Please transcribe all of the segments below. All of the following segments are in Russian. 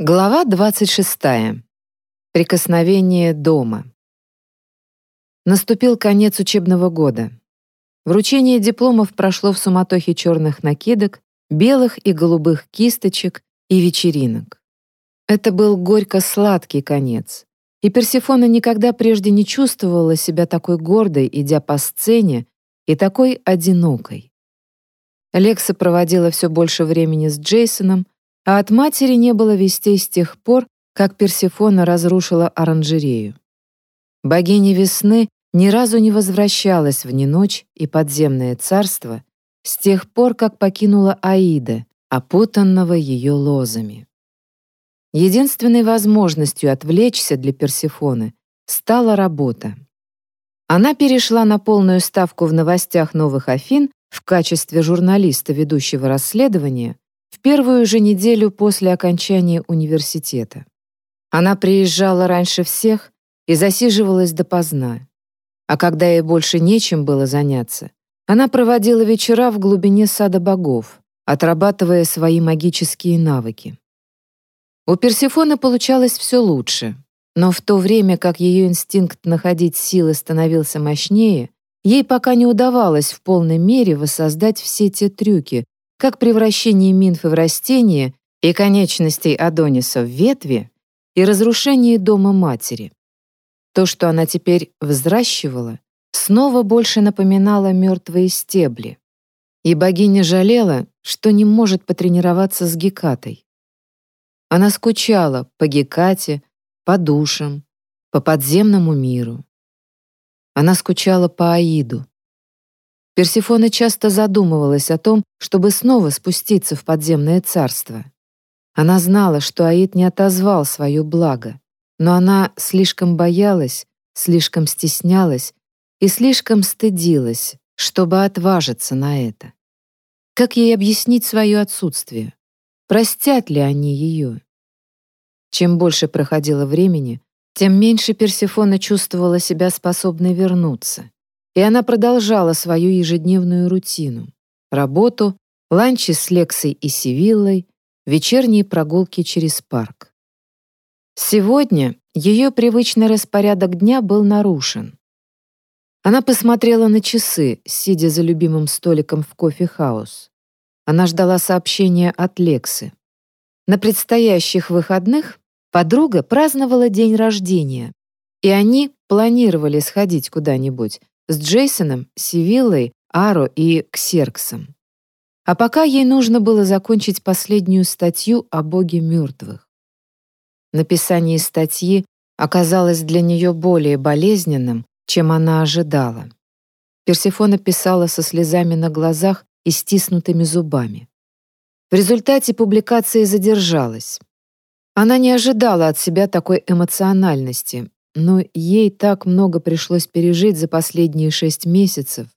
Глава 26. Прикосновение дома. Наступил конец учебного года. Вручение дипломов прошло в суматохе черных накидок, белых и голубых кисточек и вечеринок. Это был горько-сладкий конец, и Персефона никогда прежде не чувствовала себя такой гордой, идя по сцене, и такой одинокой. Лекса проводила все больше времени с Джейсоном, а от матери не было вестей с тех пор, как Персефона разрушила оранжерею. Богиня весны ни разу не возвращалась в неночь и подземное царство с тех пор, как покинула Аида, опутанного ее лозами. Единственной возможностью отвлечься для Персефоны стала работа. Она перешла на полную ставку в новостях Новых Афин в качестве журналиста, ведущего расследования, первую же неделю после окончания университета. Она приезжала раньше всех и засиживалась допоздна. А когда ей больше нечем было заняться, она проводила вечера в глубине сада богов, отрабатывая свои магические навыки. У Персефоны получалось все лучше, но в то время как ее инстинкт находить силы становился мощнее, ей пока не удавалось в полной мере воссоздать все те трюки, как превращение минфы в растение и конечностей Адониса в ветви и разрушение дома матери. То, что она теперь взращивала, снова больше напоминало мертвые стебли. И богиня жалела, что не может потренироваться с Гекатой. Она скучала по Гекате, по душам, по подземному миру. Она скучала по Аиду, Персефона часто задумывалась о том, чтобы снова спуститься в подземное царство. Она знала, что Аид не отозвал свое благо, но она слишком боялась, слишком стеснялась и слишком стыдилась, чтобы отважиться на это. Как ей объяснить свое отсутствие? Простят ли они ее? Чем больше проходило времени, тем меньше Персефона чувствовала себя способной вернуться и она продолжала свою ежедневную рутину. Работу, ланчи с Лексой и Сивиллой, вечерние прогулки через парк. Сегодня ее привычный распорядок дня был нарушен. Она посмотрела на часы, сидя за любимым столиком в кофе-хаус. Она ждала сообщения от Лексы. На предстоящих выходных подруга праздновала день рождения, и они планировали сходить куда-нибудь, с Джейсоном, Сивиллой, Аро и Ксерксом. А пока ей нужно было закончить последнюю статью о боге мертвых. Написание статьи оказалось для нее более болезненным, чем она ожидала. Персефона писала со слезами на глазах и стиснутыми зубами. В результате публикация задержалась. Она не ожидала от себя такой эмоциональности, но ей так много пришлось пережить за последние шесть месяцев.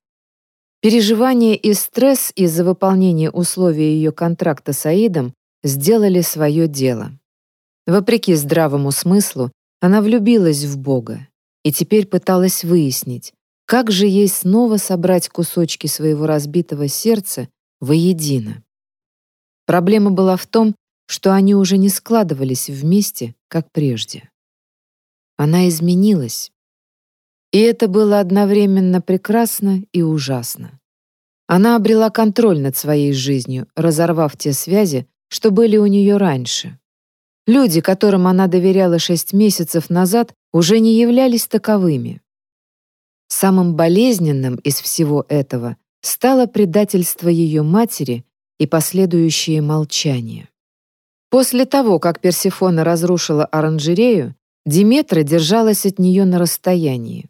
Переживания и стресс из-за выполнения условий ее контракта с Аидом сделали свое дело. Вопреки здравому смыслу, она влюбилась в Бога и теперь пыталась выяснить, как же ей снова собрать кусочки своего разбитого сердца воедино. Проблема была в том, что они уже не складывались вместе, как прежде. Она изменилась. И это было одновременно прекрасно и ужасно. Она обрела контроль над своей жизнью, разорвав те связи, что были у нее раньше. Люди, которым она доверяла шесть месяцев назад, уже не являлись таковыми. Самым болезненным из всего этого стало предательство ее матери и последующее молчание. После того, как Персефона разрушила оранжерею, Диметра держалась от нее на расстоянии.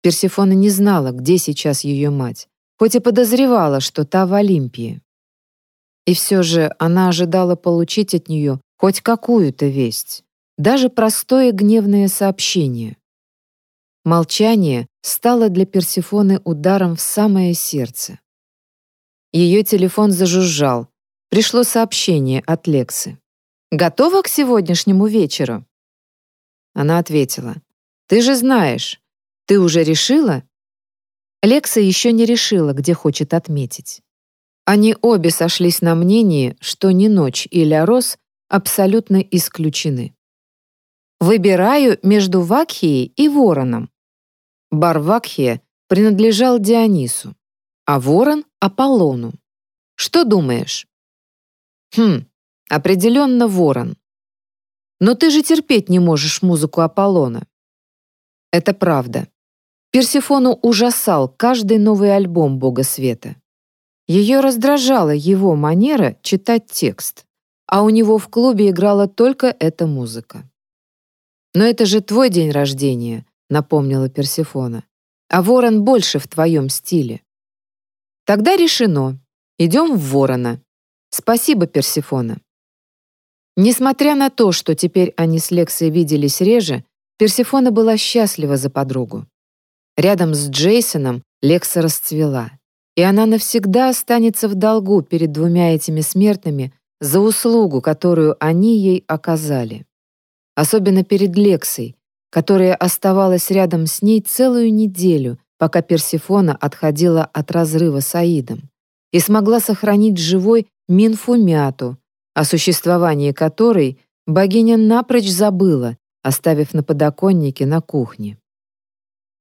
Персефона не знала, где сейчас ее мать, хоть и подозревала, что та в Олимпии. И все же она ожидала получить от нее хоть какую-то весть, даже простое гневное сообщение. Молчание стало для Персефоны ударом в самое сердце. Ее телефон зажужжал. Пришло сообщение от Лексы. «Готова к сегодняшнему вечеру?» Она ответила. «Ты же знаешь. Ты уже решила?» Лекса еще не решила, где хочет отметить. Они обе сошлись на мнении, что ни Ночь и Ля Рос абсолютно исключены. Выбираю между Вакхией и Вороном. Бар Вакхия принадлежал Дионису, а Ворон — Аполлону. Что думаешь? Хм, определенно Ворон. Но ты же терпеть не можешь музыку Аполлона. Это правда. Персефону ужасал каждый новый альбом Бога Света. Ее раздражала его манера читать текст, а у него в клубе играла только эта музыка. «Но это же твой день рождения», — напомнила Персефона. «А ворон больше в твоем стиле». «Тогда решено. Идем в ворона. Спасибо, Персефона». Несмотря на то, что теперь они с Лексой виделись реже, Персефона была счастлива за подругу. Рядом с Джейсоном Лекса расцвела, и она навсегда останется в долгу перед двумя этими смертными за услугу, которую они ей оказали. Особенно перед Лексой, которая оставалась рядом с ней целую неделю, пока Персефона отходила от разрыва с Аидом, и смогла сохранить живой Минфумяту, о существовании которой богиня напрочь забыла, оставив на подоконнике на кухне.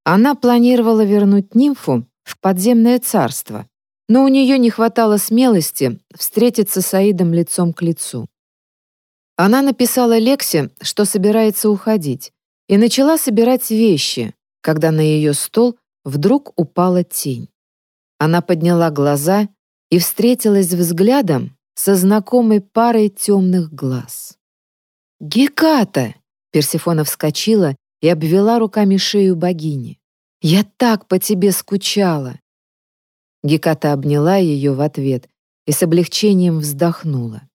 Она планировала вернуть нимфу в подземное царство, но у нее не хватало смелости встретиться с Аидом лицом к лицу. Она написала Лексе, что собирается уходить, и начала собирать вещи, когда на ее стол вдруг упала тень. Она подняла глаза и встретилась взглядом со знакомой парой темных глаз. «Геката!» — Персифона вскочила и обвела руками шею богини. «Я так по тебе скучала!» Геката обняла ее в ответ и с облегчением вздохнула.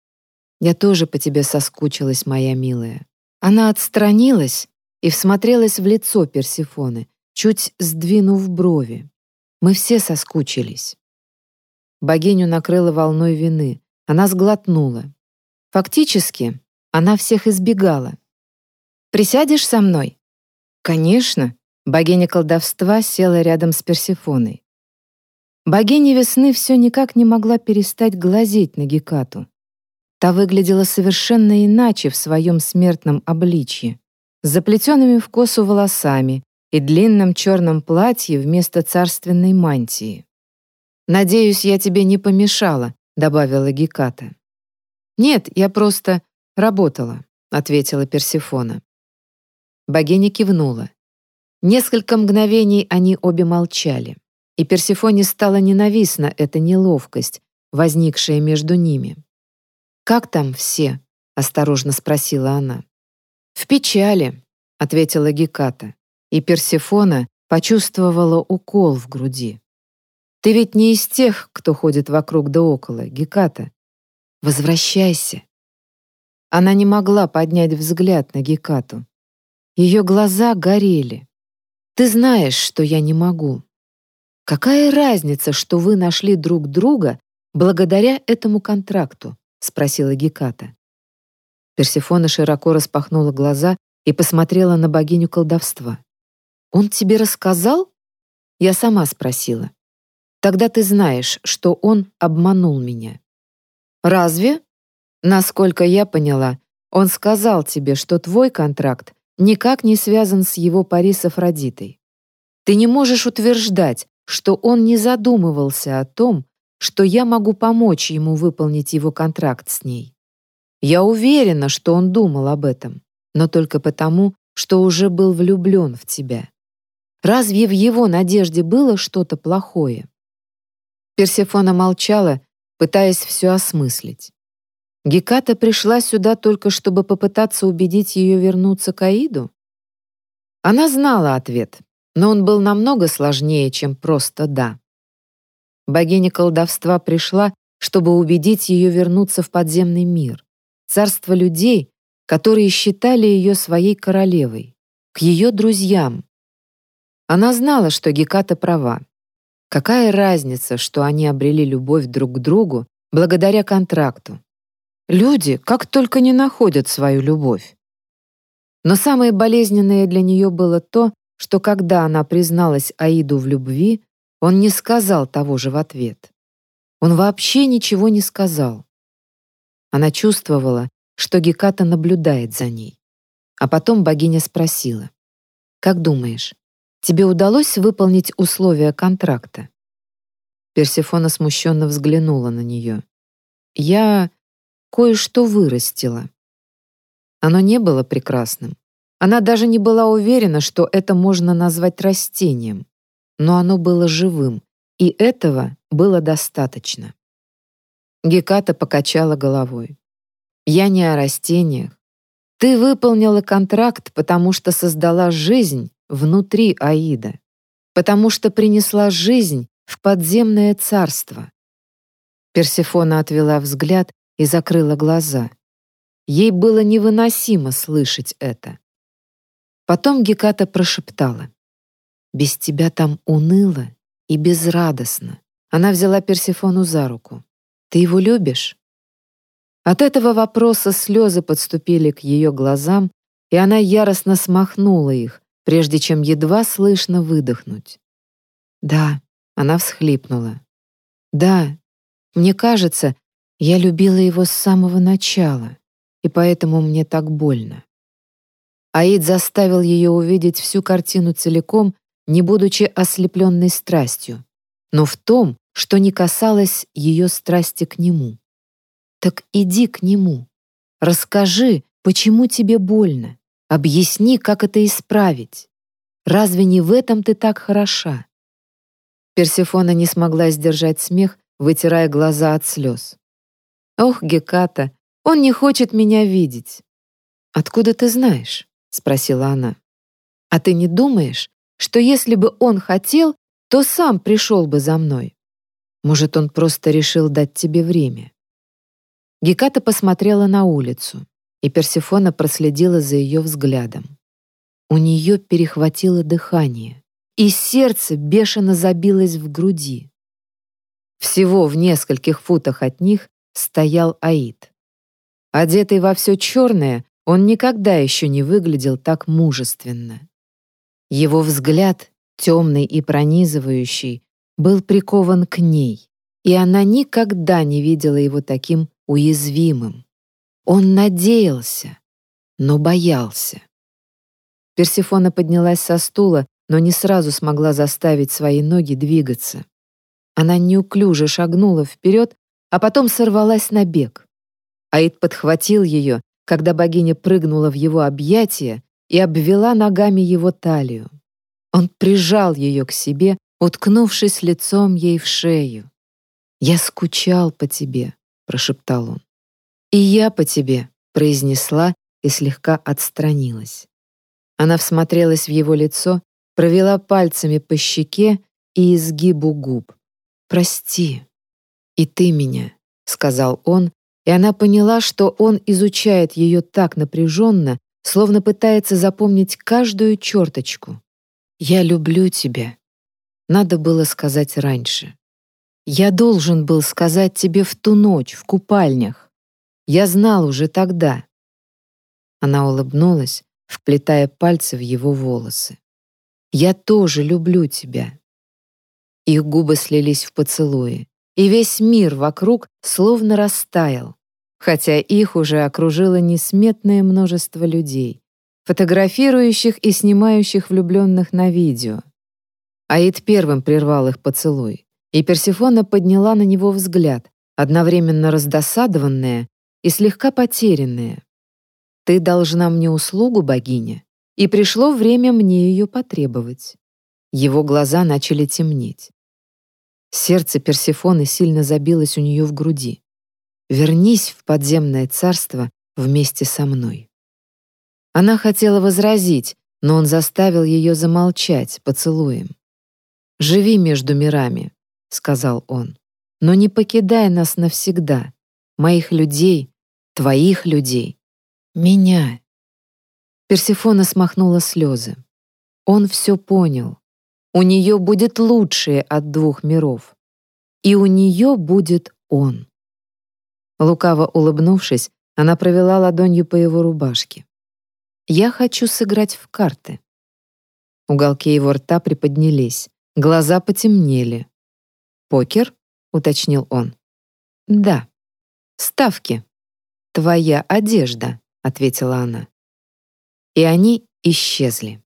«Я тоже по тебе соскучилась, моя милая». Она отстранилась и всмотрелась в лицо Персифоны, чуть сдвинув брови. Мы все соскучились. Богиню накрыла волной вины. Она сглотнула. Фактически, она всех избегала. «Присядешь со мной?» «Конечно», — богиня колдовства села рядом с Персифоной. Богиня весны все никак не могла перестать глазеть на Гекату. Та выглядела совершенно иначе в своем смертном обличье, с заплетенными в косу волосами и длинном черном платье вместо царственной мантии. «Надеюсь, я тебе не помешала», — добавила Геката. «Нет, я просто работала», — ответила Персифона. Богиня кивнула. Несколько мгновений они обе молчали, и Персифоне стала ненавистна эта неловкость, возникшая между ними. «Как там все?» — осторожно спросила она. «В печали», — ответила Геката, и Персифона почувствовала укол в груди. «Ты ведь не из тех, кто ходит вокруг да около, Геката. Возвращайся». Она не могла поднять взгляд на Гекату. Ее глаза горели. «Ты знаешь, что я не могу. Какая разница, что вы нашли друг друга благодаря этому контракту?» — спросила Геката. Персефона широко распахнула глаза и посмотрела на богиню колдовства. «Он тебе рассказал?» Я сама спросила. «Тогда ты знаешь, что он обманул меня». «Разве?» Насколько я поняла, он сказал тебе, что твой контракт никак не связан с его пари с Афродитой. Ты не можешь утверждать, что он не задумывался о том, что я могу помочь ему выполнить его контракт с ней. Я уверена, что он думал об этом, но только потому, что уже был влюблен в тебя. Разве в его надежде было что-то плохое? Персефона молчала, пытаясь все осмыслить. Геката пришла сюда только чтобы попытаться убедить ее вернуться к Аиду? Она знала ответ, но он был намного сложнее, чем просто «да». Богиня колдовства пришла, чтобы убедить ее вернуться в подземный мир, царство людей, которые считали ее своей королевой, к ее друзьям. Она знала, что Геката права. Какая разница, что они обрели любовь друг к другу благодаря контракту, Люди как только не находят свою любовь. Но самое болезненное для нее было то, что когда она призналась Аиду в любви, он не сказал того же в ответ. Он вообще ничего не сказал. Она чувствовала, что Геката наблюдает за ней. А потом богиня спросила, «Как думаешь, тебе удалось выполнить условия контракта?» Персефона смущенно взглянула на нее. «Я кое-что вырастила». Оно не было прекрасным. Она даже не была уверена, что это можно назвать растением. Но оно было живым, и этого было достаточно. Геката покачала головой. «Я не о растениях. Ты выполнила контракт, потому что создала жизнь внутри Аида, потому что принесла жизнь в подземное царство». Персефона отвела взгляд и закрыла глаза. Ей было невыносимо слышать это. Потом Геката прошептала. «Без тебя там уныло и безрадостно». Она взяла Персефону за руку. «Ты его любишь?» От этого вопроса слезы подступили к ее глазам, и она яростно смахнула их, прежде чем едва слышно выдохнуть. «Да», — она всхлипнула. «Да, мне кажется, я любила его с самого начала, и поэтому мне так больно». Аид заставил ее увидеть всю картину целиком, не будучи ослепленной страстью, но в том, что не касалось ее страсти к нему. Так иди к нему. Расскажи, почему тебе больно. Объясни, как это исправить. Разве не в этом ты так хороша? Персефона не смогла сдержать смех, вытирая глаза от слез. «Ох, Геката, он не хочет меня видеть». «Откуда ты знаешь?» — спросила она. «А ты не думаешь, что если бы он хотел, то сам пришел бы за мной? Может, он просто решил дать тебе время?» Геката посмотрела на улицу, и Персефона проследила за ее взглядом. У нее перехватило дыхание, и сердце бешено забилось в груди. Всего в нескольких футах от них стоял Аид. Одетый во все черное, он никогда еще не выглядел так мужественно. Его взгляд, темный и пронизывающий, был прикован к ней, и она никогда не видела его таким уязвимым. Он надеялся, но боялся. Персефона поднялась со стула, но не сразу смогла заставить свои ноги двигаться. Она неуклюже шагнула вперед, а потом сорвалась на бег. Аид подхватил ее когда богиня прыгнула в его объятия и обвела ногами его талию. Он прижал ее к себе, уткнувшись лицом ей в шею. «Я скучал по тебе», — прошептал он. «И я по тебе», — произнесла и слегка отстранилась. Она всмотрелась в его лицо, провела пальцами по щеке и изгибу губ. «Прости, и ты меня», — сказал он, и она поняла, что он изучает ее так напряженно, словно пытается запомнить каждую черточку. «Я люблю тебя». Надо было сказать раньше. Я должен был сказать тебе в ту ночь, в купальнях. Я знал уже тогда. Она улыбнулась, вплетая пальцы в его волосы. «Я тоже люблю тебя». Их губы слились в поцелуи и весь мир вокруг словно растаял, хотя их уже окружило несметное множество людей, фотографирующих и снимающих влюбленных на видео. Аид первым прервал их поцелуй, и Персефона подняла на него взгляд, одновременно раздосадованная и слегка потерянная. «Ты должна мне услугу, богиня, и пришло время мне ее потребовать». Его глаза начали темнеть. Сердце Персефоны сильно забилось у нее в груди. «Вернись в подземное царство вместе со мной». Она хотела возразить, но он заставил ее замолчать поцелуем. «Живи между мирами», — сказал он, «но не покидай нас навсегда, моих людей, твоих людей, меня». Персефона смахнула слезы. Он все понял. У нее будет лучшее от двух миров. И у нее будет он. Лукаво улыбнувшись, она провела ладонью по его рубашке. «Я хочу сыграть в карты». Уголки его рта приподнялись, глаза потемнели. «Покер?» — уточнил он. «Да. Ставки». Твоя одежда», — ответила она. И они исчезли.